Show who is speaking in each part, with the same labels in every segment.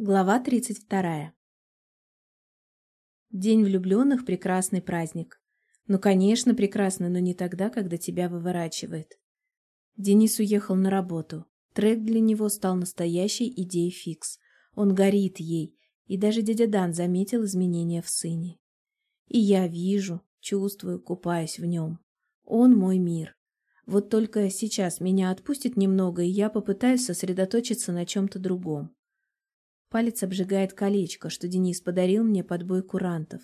Speaker 1: Глава 32. День влюбленных – прекрасный праздник. Ну, конечно, прекрасно, но не тогда, когда тебя выворачивает. Денис уехал на работу. Трек для него стал настоящей идеей фикс. Он горит ей, и даже дядя Дан заметил изменения в сыне. И я вижу, чувствую, купаюсь в нем. Он мой мир. Вот только сейчас меня отпустит немного, и я попытаюсь сосредоточиться на чем-то другом. Палец обжигает колечко, что Денис подарил мне под бой курантов.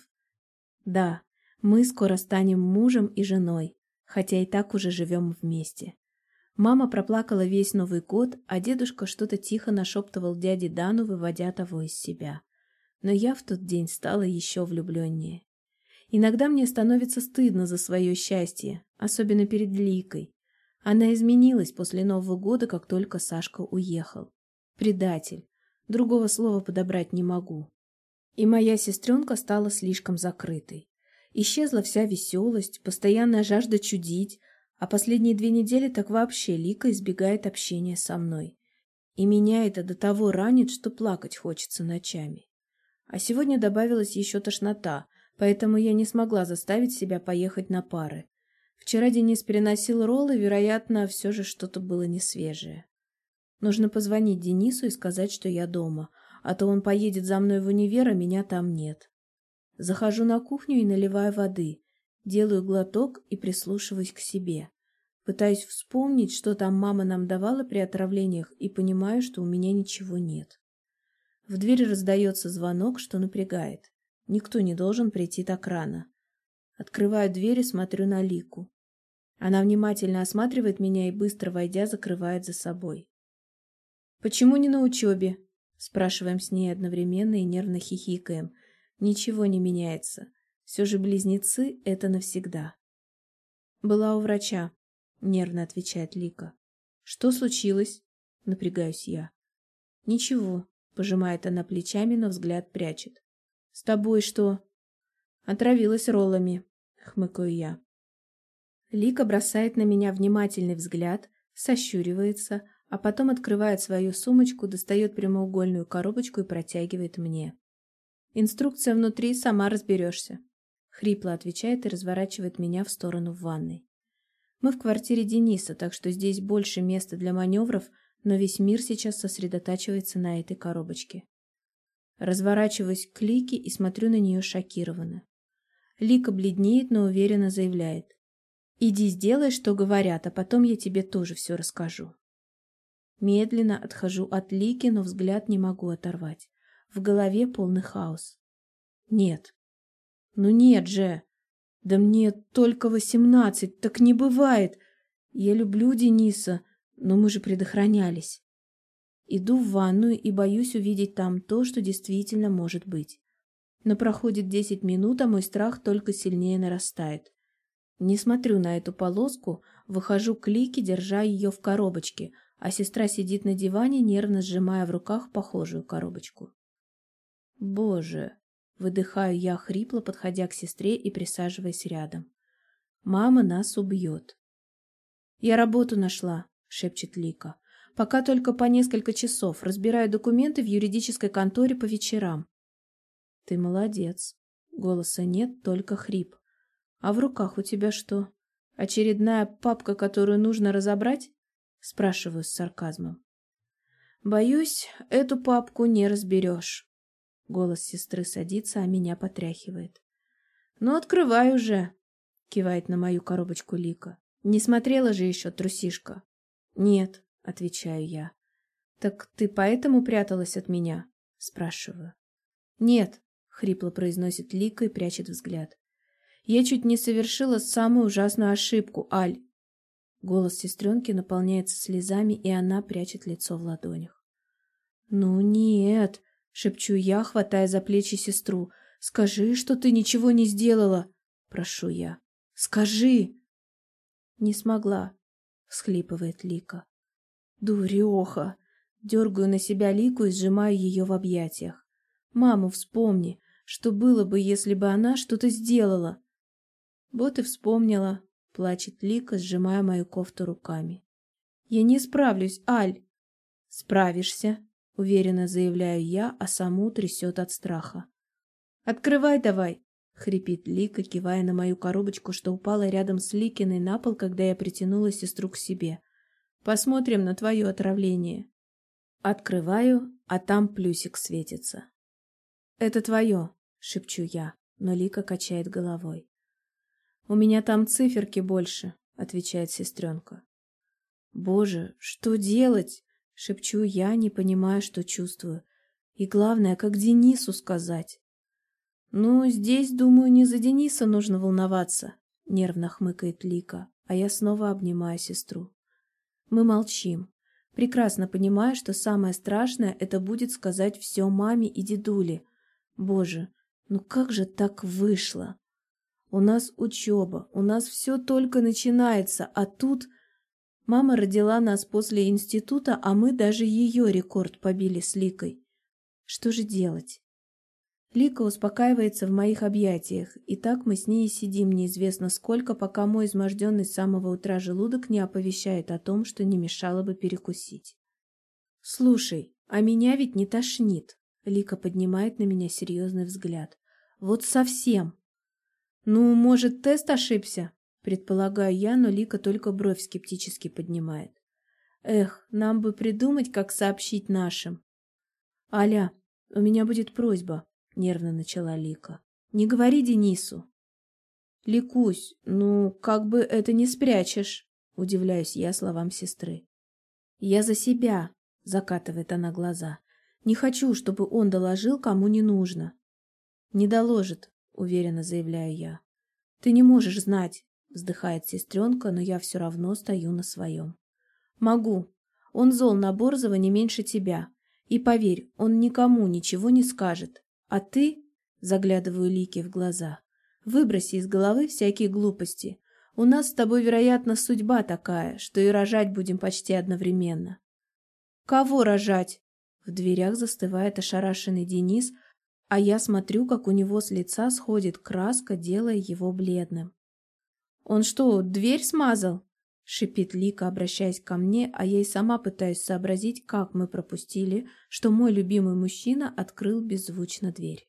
Speaker 1: Да, мы скоро станем мужем и женой, хотя и так уже живем вместе. Мама проплакала весь Новый год, а дедушка что-то тихо нашептывал дяде Дану, выводя того из себя. Но я в тот день стала еще влюбленнее. Иногда мне становится стыдно за свое счастье, особенно перед Ликой. Она изменилась после Нового года, как только Сашка уехал. Предатель. Другого слова подобрать не могу. И моя сестренка стала слишком закрытой. Исчезла вся веселость, постоянная жажда чудить, а последние две недели так вообще Лика избегает общения со мной. И меня это до того ранит, что плакать хочется ночами. А сегодня добавилась еще тошнота, поэтому я не смогла заставить себя поехать на пары. Вчера Денис переносил роллы, вероятно, все же что-то было несвежее. Нужно позвонить Денису и сказать, что я дома, а то он поедет за мной в универ, а меня там нет. Захожу на кухню и наливаю воды, делаю глоток и прислушиваюсь к себе. Пытаюсь вспомнить, что там мама нам давала при отравлениях, и понимаю, что у меня ничего нет. В дверь раздается звонок, что напрягает. Никто не должен прийти так рано. Открываю дверь и смотрю на Лику. Она внимательно осматривает меня и, быстро войдя, закрывает за собой. «Почему не на учебе?» Спрашиваем с ней одновременно и нервно хихикаем. Ничего не меняется. Все же близнецы — это навсегда. «Была у врача», — нервно отвечает Лика. «Что случилось?» — напрягаюсь я. «Ничего», — пожимает она плечами, но взгляд прячет. «С тобой что?» «Отравилась роллами», — хмыкаю я. Лика бросает на меня внимательный взгляд, сощуривается, а потом открывает свою сумочку, достает прямоугольную коробочку и протягивает мне. «Инструкция внутри, сама разберешься», — хрипло отвечает и разворачивает меня в сторону ванной. Мы в квартире Дениса, так что здесь больше места для маневров, но весь мир сейчас сосредотачивается на этой коробочке. Разворачиваюсь к Лике и смотрю на нее шокированно. Лика бледнеет, но уверенно заявляет. «Иди сделай, что говорят, а потом я тебе тоже все расскажу». Медленно отхожу от Лики, но взгляд не могу оторвать. В голове полный хаос. Нет. Ну нет же. Да мне только восемнадцать, так не бывает. Я люблю Дениса, но мы же предохранялись. Иду в ванную и боюсь увидеть там то, что действительно может быть. Но проходит десять минут, а мой страх только сильнее нарастает. Не смотрю на эту полоску, выхожу к Лике, держа ее в коробочке — а сестра сидит на диване, нервно сжимая в руках похожую коробочку. «Боже!» — выдыхаю я хрипло, подходя к сестре и присаживаясь рядом. «Мама нас убьет». «Я работу нашла», — шепчет Лика. «Пока только по несколько часов. Разбираю документы в юридической конторе по вечерам». «Ты молодец». Голоса нет, только хрип. «А в руках у тебя что? Очередная папка, которую нужно разобрать?» Спрашиваю с сарказмом. Боюсь, эту папку не разберешь. Голос сестры садится, а меня потряхивает. Ну, открывай уже, кивает на мою коробочку Лика. Не смотрела же еще, трусишка. Нет, отвечаю я. Так ты поэтому пряталась от меня? Спрашиваю. Нет, хрипло произносит Лика и прячет взгляд. Я чуть не совершила самую ужасную ошибку, Аль. Голос сестренки наполняется слезами, и она прячет лицо в ладонях. «Ну нет!» — шепчу я, хватая за плечи сестру. «Скажи, что ты ничего не сделала!» — прошу я. «Скажи!» «Не смогла!» — всхлипывает Лика. «Дуреха!» Дергаю на себя Лику и сжимаю ее в объятиях. «Маму вспомни, что было бы, если бы она что-то сделала!» Вот и вспомнила, Плачет Лика, сжимая мою кофту руками. «Я не справлюсь, Аль!» «Справишься!» — уверенно заявляю я, а саму трясет от страха. «Открывай давай!» — хрипит Лика, кивая на мою коробочку, что упала рядом с Ликиной на пол, когда я притянула сестру к себе. «Посмотрим на твое отравление». Открываю, а там плюсик светится. «Это твое», — шепчу я, но Лика качает головой. «У меня там циферки больше», — отвечает сестренка. «Боже, что делать?» — шепчу я, не понимая, что чувствую. И главное, как Денису сказать. «Ну, здесь, думаю, не за Дениса нужно волноваться», — нервно хмыкает Лика, а я снова обнимаю сестру. Мы молчим, прекрасно понимая, что самое страшное — это будет сказать все маме и дедуле. Боже, ну как же так вышло? У нас учеба, у нас все только начинается, а тут... Мама родила нас после института, а мы даже ее рекорд побили с Ликой. Что же делать? Лика успокаивается в моих объятиях, и так мы с ней сидим неизвестно сколько, пока мой изможденный с самого утра желудок не оповещает о том, что не мешало бы перекусить. «Слушай, а меня ведь не тошнит», — Лика поднимает на меня серьезный взгляд. «Вот совсем. «Ну, может, тест ошибся?» Предполагаю я, но Лика только бровь скептически поднимает. «Эх, нам бы придумать, как сообщить нашим». «Аля, у меня будет просьба», — нервно начала Лика. «Не говори Денису». «Ликусь, ну, как бы это не спрячешь», — удивляюсь я словам сестры. «Я за себя», — закатывает она глаза. «Не хочу, чтобы он доложил, кому не нужно». «Не доложит», уверенно заявляю я. Ты не можешь знать, вздыхает сестренка, но я все равно стою на своем. Могу. Он зол на Борзова не меньше тебя. И поверь, он никому ничего не скажет. А ты, заглядываю Лике в глаза, выброси из головы всякие глупости. У нас с тобой, вероятно, судьба такая, что и рожать будем почти одновременно. Кого рожать? В дверях застывает ошарашенный Денис, а я смотрю, как у него с лица сходит краска, делая его бледным. «Он что, дверь смазал?» — шипит Лика, обращаясь ко мне, а я и сама пытаюсь сообразить, как мы пропустили, что мой любимый мужчина открыл беззвучно дверь.